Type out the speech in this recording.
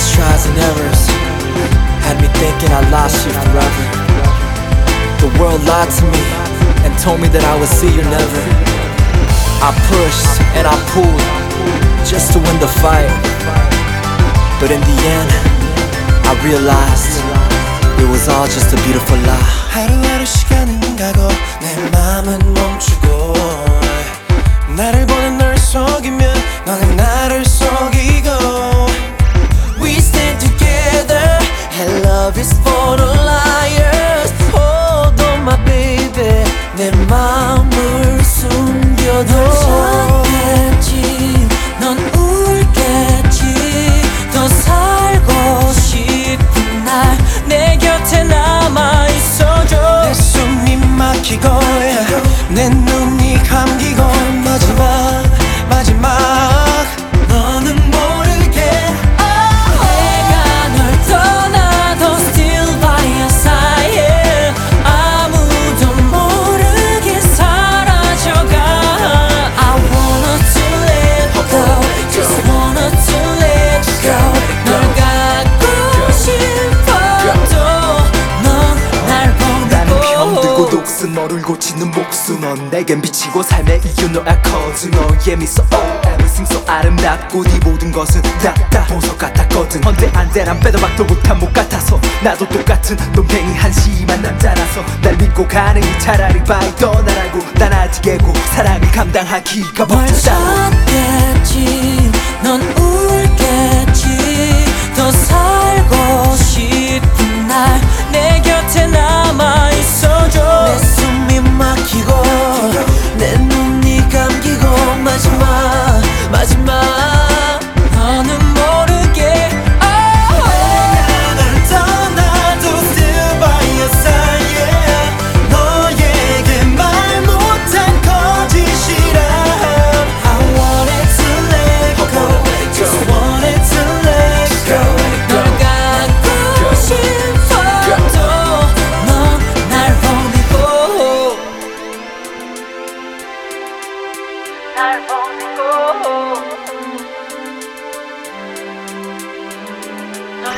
these trials and errors had me thinking I lost you forever. The world lied to me and told me that I would see you never. I pushed and I pulled just to win the fight. But in the end, I realized it was all just a beautiful lie. 독스 너를 고치는 목수 넌 내겐 비치고 삶의 이유 너야 커즈. 너의 미소 oh everything so 아름답고 네 모든 것은 다다 보석 같았거든. 헌데 안돼 난 빼도 박도 못한 목 같아서 나도 똑같은 논팽이 한심한 남자라서 날 믿고 가는 이 차라리 바이 떠나라고. 난 아직 애고 사랑을 감당하기가 널 벅차다 찾겠지 ironical. No